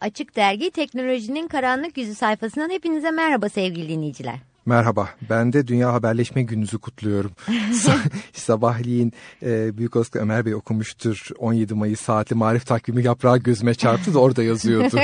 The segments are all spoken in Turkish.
Açık Dergi Teknolojinin Karanlık Yüzü sayfasından hepinize merhaba sevgili dinleyiciler. Merhaba, ben de Dünya Haberleşme Gününüzü kutluyorum. Sabahleyin e, Büyük Olasılıkla Ömer Bey okumuştur. 17 Mayıs saatli marif takvimi yaprağı gözüme çarptı da orada yazıyordu.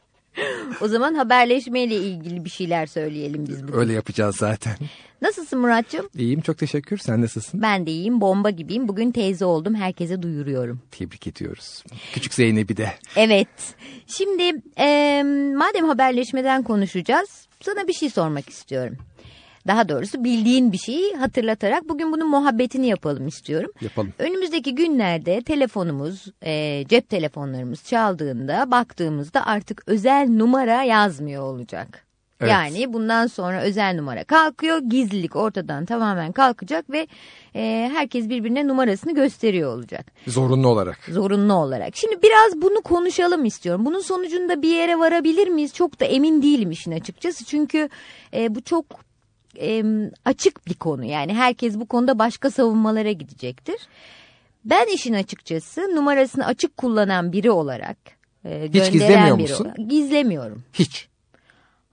o zaman haberleşmeyle ilgili bir şeyler söyleyelim biz bugün. Öyle yapacağız zaten. Nasılsın Muratcığım? İyiyim çok teşekkür. Sen nasılsın? Ben de iyiyim. Bomba gibiyim. Bugün teyze oldum. Herkese duyuruyorum. Tebrik ediyoruz. Küçük Zeynep'i de. Evet. Şimdi e, madem haberleşmeden konuşacağız sana bir şey sormak istiyorum. Daha doğrusu bildiğin bir şeyi hatırlatarak bugün bunun muhabbetini yapalım istiyorum. Yapalım. Önümüzdeki günlerde telefonumuz, e, cep telefonlarımız çaldığında baktığımızda artık özel numara yazmıyor olacak. Evet. Yani bundan sonra özel numara kalkıyor, gizlilik ortadan tamamen kalkacak ve e, herkes birbirine numarasını gösteriyor olacak. Zorunlu olarak. Zorunlu olarak. Şimdi biraz bunu konuşalım istiyorum. Bunun sonucunda bir yere varabilir miyiz? Çok da emin değilim işin açıkçası. Çünkü e, bu çok e, açık bir konu. Yani herkes bu konuda başka savunmalara gidecektir. Ben işin açıkçası numarasını açık kullanan biri olarak e, Hiç gizlemiyor biri musun? Olarak, gizlemiyorum. Hiç.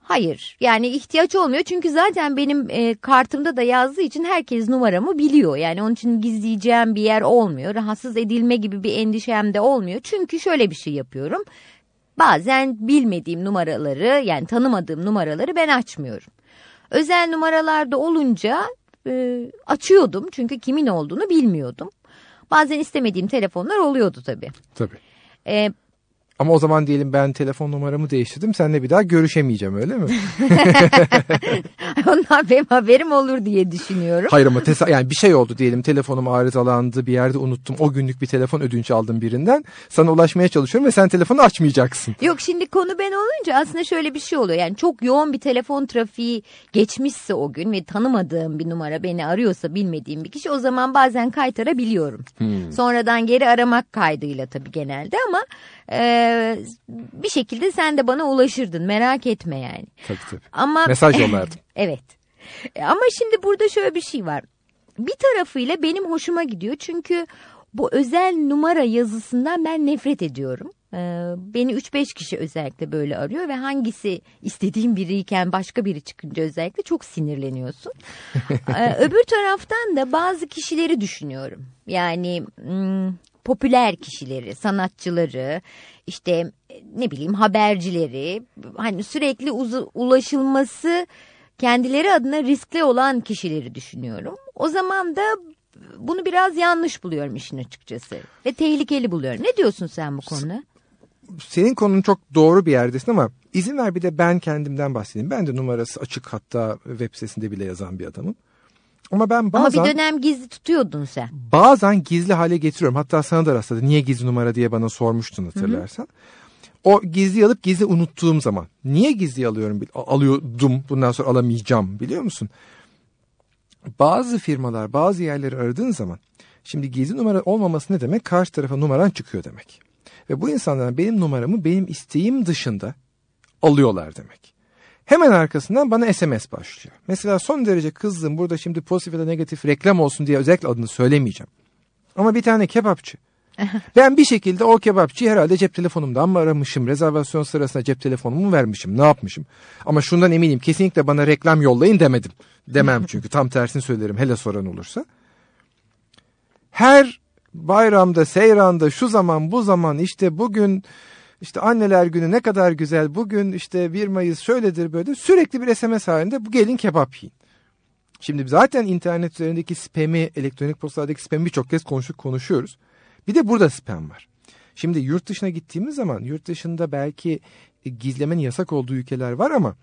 Hayır yani ihtiyaç olmuyor çünkü zaten benim e, kartımda da yazdığı için herkes numaramı biliyor. Yani onun için gizleyeceğim bir yer olmuyor. Rahatsız edilme gibi bir endişem de olmuyor. Çünkü şöyle bir şey yapıyorum. Bazen bilmediğim numaraları yani tanımadığım numaraları ben açmıyorum. Özel numaralarda olunca e, açıyordum çünkü kimin olduğunu bilmiyordum. Bazen istemediğim telefonlar oluyordu tabii. Tabii. E, ama o zaman diyelim ben telefon numaramı değiştirdim. Seninle bir daha görüşemeyeceğim öyle mi? Ondan benim haberim olur diye düşünüyorum. Hayır ama yani bir şey oldu diyelim telefonum arızalandı bir yerde unuttum. O günlük bir telefon ödünç aldım birinden. Sana ulaşmaya çalışıyorum ve sen telefonu açmayacaksın. Yok şimdi konu ben olunca aslında şöyle bir şey oluyor. Yani çok yoğun bir telefon trafiği geçmişse o gün ve tanımadığım bir numara beni arıyorsa bilmediğim bir kişi o zaman bazen kaytarabiliyorum. Hmm. Sonradan geri aramak kaydıyla tabii genelde ama e, bir şekilde sen de bana ulaşırdın merak etme yani. Tabii tabii. Ama, Mesaj yollardım. evet. Ama şimdi burada şöyle bir şey var. Bir tarafıyla benim hoşuma gidiyor çünkü bu özel numara yazısından ben nefret ediyorum. beni 3-5 kişi özellikle böyle arıyor ve hangisi istediğim biriyken başka biri çıkınca özellikle çok sinirleniyorsun. öbür taraftan da bazı kişileri düşünüyorum. Yani hmm, popüler kişileri, sanatçıları, işte ne bileyim habercileri, hani sürekli ulaşılması kendileri adına riskli olan kişileri düşünüyorum. O zaman da bunu biraz yanlış buluyorum işin açıkçası ve tehlikeli buluyorum. Ne diyorsun sen bu konuda? Senin konun çok doğru bir yerdesin ama izin ver bir de ben kendimden bahsedeyim. Ben de numarası açık hatta web sitesinde bile yazan bir adamım. Ama ben bazen... Ama bir dönem gizli tutuyordun sen. Bazen gizli hale getiriyorum. Hatta sana da rastladı. Niye gizli numara diye bana sormuştun hatırlarsan. Hı hı. O gizli alıp gizli unuttuğum zaman. Niye gizli alıyorum? Alıyordum bundan sonra alamayacağım biliyor musun? Bazı firmalar bazı yerleri aradığın zaman. Şimdi gizli numara olmaması ne demek? Karşı tarafa numaran çıkıyor demek. Ve bu insanlar benim numaramı benim isteğim dışında alıyorlar demek. Hemen arkasından bana SMS başlıyor. Mesela son derece kızdığım burada şimdi pozitif ya da negatif reklam olsun diye özellikle adını söylemeyeceğim. Ama bir tane kebapçı. ben bir şekilde o kebapçıyı herhalde cep telefonumdan mı aramışım? Rezervasyon sırasında cep telefonumu vermişim? Ne yapmışım? Ama şundan eminim kesinlikle bana reklam yollayın demedim. Demem çünkü tam tersini söylerim hele soran olursa. Her bayramda, seyranda, şu zaman, bu zaman işte bugün işte anneler günü ne kadar güzel bugün işte 1 Mayıs şöyledir böyle sürekli bir SMS halinde bu gelin kebap yiyin. Şimdi zaten internet üzerindeki spam'i elektronik postalardaki spam'i birçok kez konuşup konuşuyoruz. Bir de burada spam var. Şimdi yurt dışına gittiğimiz zaman yurt dışında belki gizlemenin yasak olduğu ülkeler var ama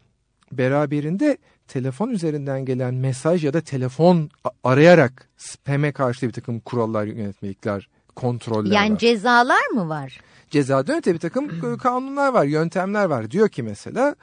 beraberinde telefon üzerinden gelen mesaj ya da telefon arayarak spam'e karşı bir takım kurallar, yönetmelikler, kontroller yani var. Yani cezalar mı var? Cezadan öte bir takım kanunlar var, yöntemler var. Diyor ki mesela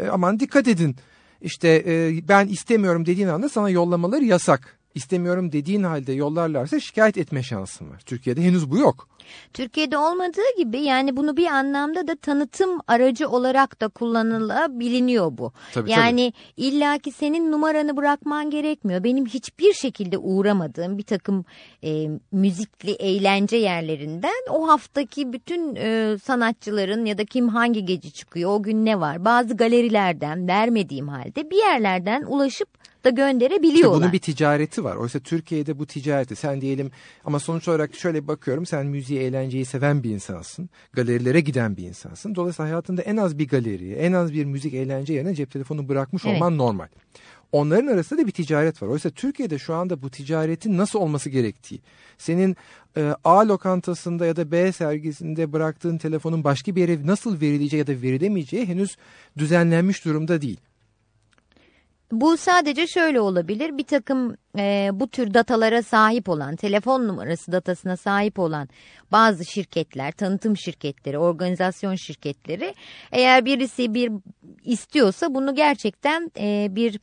e, aman dikkat edin işte e, ben istemiyorum dediğin anda sana yollamaları yasak. İstemiyorum dediğin halde yollarlarsa şikayet etme şansın var. Türkiye'de henüz bu yok. Türkiye'de olmadığı gibi yani bunu bir anlamda da tanıtım aracı olarak da kullanılabiliyor bu. Tabii, yani tabii. illaki senin numaranı bırakman gerekmiyor. Benim hiçbir şekilde uğramadığım bir takım e, müzikli eğlence yerlerinden o haftaki bütün e, sanatçıların ya da kim hangi gece çıkıyor o gün ne var bazı galerilerden vermediğim halde bir yerlerden ulaşıp da gönderebiliyorlar. İşte bunun bir ticareti var. Oysa Türkiye'de bu ticareti sen diyelim ama sonuç olarak şöyle bakıyorum sen müziği eğlenceyi seven bir insansın. Galerilere giden bir insansın. Dolayısıyla hayatında en az bir galeriye en az bir müzik eğlence yerine cep telefonu bırakmış evet. olman normal. Onların arasında da bir ticaret var. Oysa Türkiye'de şu anda bu ticaretin nasıl olması gerektiği, senin e, A lokantasında ya da B sergisinde bıraktığın telefonun başka bir yere nasıl verileceği ya da verilemeyeceği henüz düzenlenmiş durumda değil. Bu sadece şöyle olabilir. Bir takım e, bu tür datalara sahip olan telefon numarası datasına sahip olan bazı şirketler tanıtım şirketleri organizasyon şirketleri eğer birisi bir istiyorsa bunu gerçekten e, bir,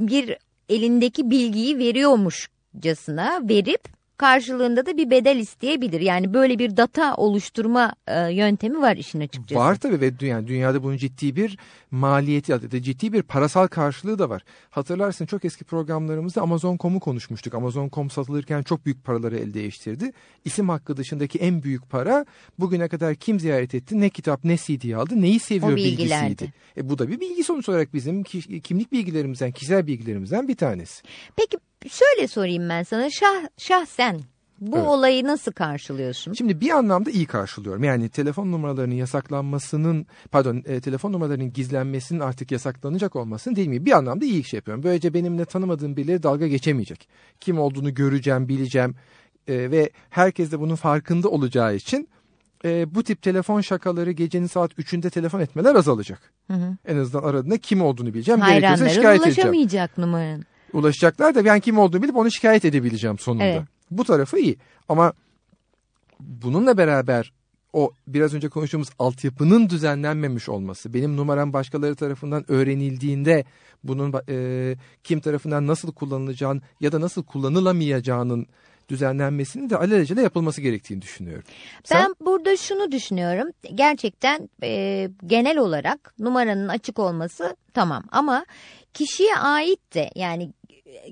bir elindeki bilgiyi veriyormuşcasına verip karşılığında da bir bedel isteyebilir. Yani böyle bir data oluşturma e, yöntemi var işin açıkçası. Var tabii ve yani dünyada bunun ciddi bir maliyeti ya da ciddi bir parasal karşılığı da var. Hatırlarsın çok eski programlarımızda Amazon.com'u konuşmuştuk. Amazon.com satılırken çok büyük paraları elde değiştirdi. İsim hakkı dışındaki en büyük para bugüne kadar kim ziyaret etti, ne kitap, ne CD aldı, neyi seviyor bilgisiydi. E, bu da bir bilgi sonuç olarak bizim kimlik bilgilerimizden, kişisel bilgilerimizden bir tanesi. Peki şöyle sorayım ben sana şah, şahsen bu evet. olayı nasıl karşılıyorsun? Şimdi bir anlamda iyi karşılıyorum. Yani telefon numaralarının yasaklanmasının, pardon e, telefon numaralarının gizlenmesinin artık yasaklanacak olmasının değil mi? Bir anlamda iyi iş yapıyorum. Böylece benimle tanımadığım birileri dalga geçemeyecek. Kim olduğunu göreceğim, bileceğim e, ve herkes de bunun farkında olacağı için e, bu tip telefon şakaları gecenin saat 3'ünde telefon etmeler azalacak. Hı hı. En azından aradığında kim olduğunu bileceğim. Hayranların şikayet ulaşamayacak numaran ulaşacaklar da ben kim olduğunu bilip onu şikayet edebileceğim sonunda. Evet. Bu tarafı iyi ama bununla beraber o biraz önce konuştuğumuz altyapının düzenlenmemiş olması, benim numaram başkaları tarafından öğrenildiğinde bunun e, kim tarafından nasıl kullanılacağını ya da nasıl kullanılamayacağının düzenlenmesini de alelacele yapılması gerektiğini düşünüyorum. Sen? Ben burada şunu düşünüyorum. Gerçekten e, genel olarak numaranın açık olması tamam ama kişiye ait de yani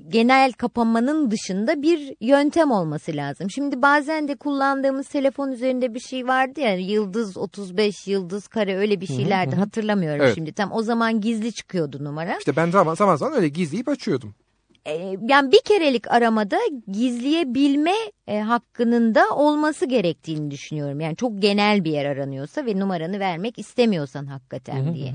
genel kapanmanın dışında bir yöntem olması lazım. Şimdi bazen de kullandığımız telefon üzerinde bir şey vardı ya yıldız 35 yıldız kare öyle bir şeylerdi hı hı. hatırlamıyorum evet. şimdi. Tam o zaman gizli çıkıyordu numara. İşte ben zaman zaman, zaman öyle gizleyip açıyordum. Ee, yani bir kerelik aramada gizleyebilme e, hakkının da olması gerektiğini düşünüyorum. Yani çok genel bir yer aranıyorsa ve numaranı vermek istemiyorsan hakikaten diye.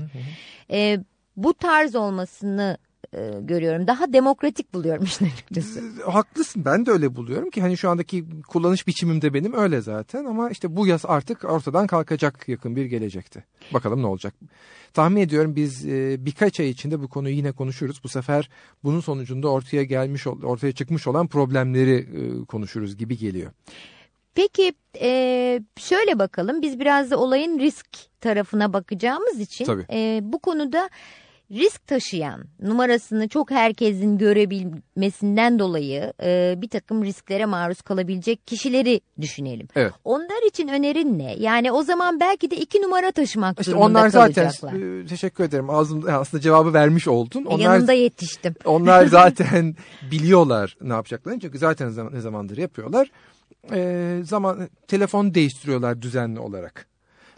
E, bu tarz olmasını e, görüyorum. Daha demokratik buluyorum işin açıkçası. Haklısın ben de öyle buluyorum ki hani şu andaki kullanış biçimim de benim öyle zaten ama işte bu yaz artık ortadan kalkacak yakın bir gelecekte. Bakalım ne olacak. Tahmin ediyorum biz e, birkaç ay içinde bu konuyu yine konuşuruz. Bu sefer bunun sonucunda ortaya gelmiş ortaya çıkmış olan problemleri e, konuşuruz gibi geliyor. Peki e, şöyle bakalım biz biraz da olayın risk tarafına bakacağımız için e, bu konuda risk taşıyan numarasını çok herkesin görebilmesinden dolayı e, bir takım risklere maruz kalabilecek kişileri düşünelim. Evet. Onlar için önerin ne? Yani o zaman belki de iki numara taşımak işte durumunda onlar zaten e, teşekkür ederim ağzım aslında cevabı vermiş oldun. Onlar, Yanında yetiştim. Onlar zaten biliyorlar ne yapacaklarını çünkü zaten ne zamandır yapıyorlar. E, zaman telefon değiştiriyorlar düzenli olarak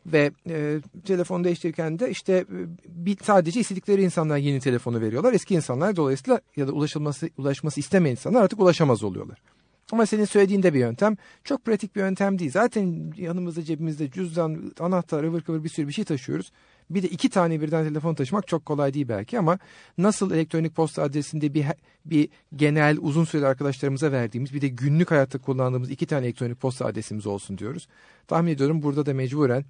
ve e, telefonu değiştirirken de işte e, bir, sadece istedikleri insanlar yeni telefonu veriyorlar. Eski insanlar dolayısıyla ya da ulaşılması ulaşması istemeyen insanlar artık ulaşamaz oluyorlar. Ama senin söylediğin de bir yöntem çok pratik bir yöntem değil. Zaten yanımızda cebimizde cüzdan, anahtar, ıvır kıvır bir sürü bir şey taşıyoruz. Bir de iki tane birden telefon taşımak çok kolay değil belki ama nasıl elektronik posta adresinde bir bir genel uzun süreli arkadaşlarımıza verdiğimiz bir de günlük hayatta kullandığımız iki tane elektronik posta adresimiz olsun diyoruz. Tahmin ediyorum burada da mecburen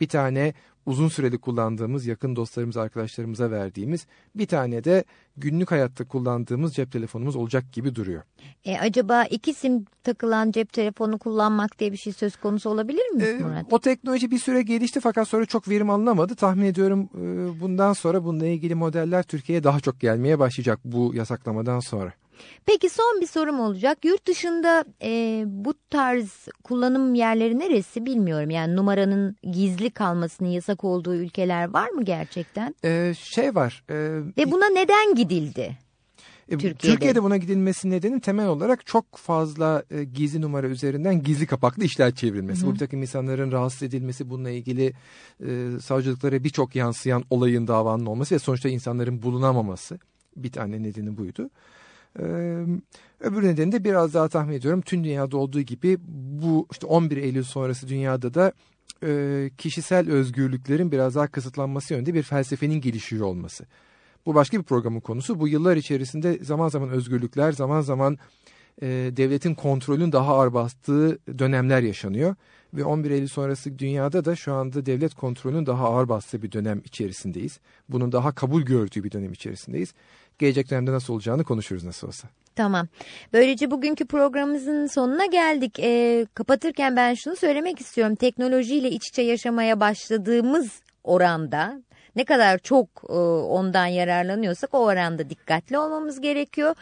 bir tane uzun süreli kullandığımız yakın dostlarımız arkadaşlarımıza verdiğimiz bir tane de günlük hayatta kullandığımız cep telefonumuz olacak gibi duruyor. E, acaba iki sim takılan cep telefonu kullanmak diye bir şey söz konusu olabilir mi e, Murat? O teknoloji bir süre gelişti fakat sonra çok verim alınamadı. Tahmin ediyorum e, bundan sonra bununla ilgili modeller Türkiye'ye daha çok gelmeye başlayacak bu yasaklamadan sonra. Peki son bir sorum olacak. Yurt dışında e, bu tarz kullanım yerleri neresi bilmiyorum. Yani numaranın gizli kalmasının yasak olduğu ülkeler var mı gerçekten? Ee, şey var. E, Ve buna neden gidildi? E, Türkiye'de. Türkiye'de buna gidilmesi nedeni temel olarak çok fazla e, gizli numara üzerinden gizli kapaklı işler çevrilmesi. Hı hı. Bu bir takım insanların rahatsız edilmesi, bununla ilgili e, savcılıklara birçok yansıyan olayın davanın olması ve sonuçta insanların bulunamaması. Bir tane nedeni buydu. Öbür nedeni de biraz daha tahmin ediyorum tüm dünyada olduğu gibi bu işte 11 Eylül sonrası dünyada da kişisel özgürlüklerin biraz daha kısıtlanması yönünde bir felsefenin gelişiyor olması. Bu başka bir programın konusu. Bu yıllar içerisinde zaman zaman özgürlükler, zaman zaman devletin kontrolün daha ağır bastığı dönemler yaşanıyor. Ve 11 Eylül sonrası dünyada da şu anda devlet kontrolünün daha ağır bastığı bir dönem içerisindeyiz. Bunun daha kabul gördüğü bir dönem içerisindeyiz. Gelecek dönemde nasıl olacağını konuşuruz nasıl olsa. Tamam. Böylece bugünkü programımızın sonuna geldik. E, kapatırken ben şunu söylemek istiyorum. Teknolojiyle iç içe yaşamaya başladığımız oranda ne kadar çok e, ondan yararlanıyorsak o oranda dikkatli olmamız gerekiyor.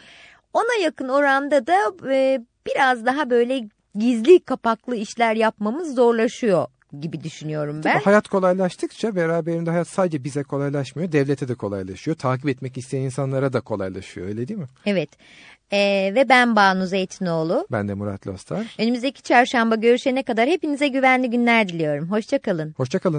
Ona yakın oranda da e, biraz daha böyle gizli kapaklı işler yapmamız zorlaşıyor gibi düşünüyorum ben. Tabii hayat kolaylaştıkça beraberinde hayat sadece bize kolaylaşmıyor, devlete de kolaylaşıyor. Takip etmek isteyen insanlara da kolaylaşıyor öyle değil mi? Evet. E, ve ben Banu Zeytinoğlu. Ben de Murat Lostar. Önümüzdeki çarşamba görüşene kadar hepinize güvenli günler diliyorum. Hoşçakalın. Hoşçakalın.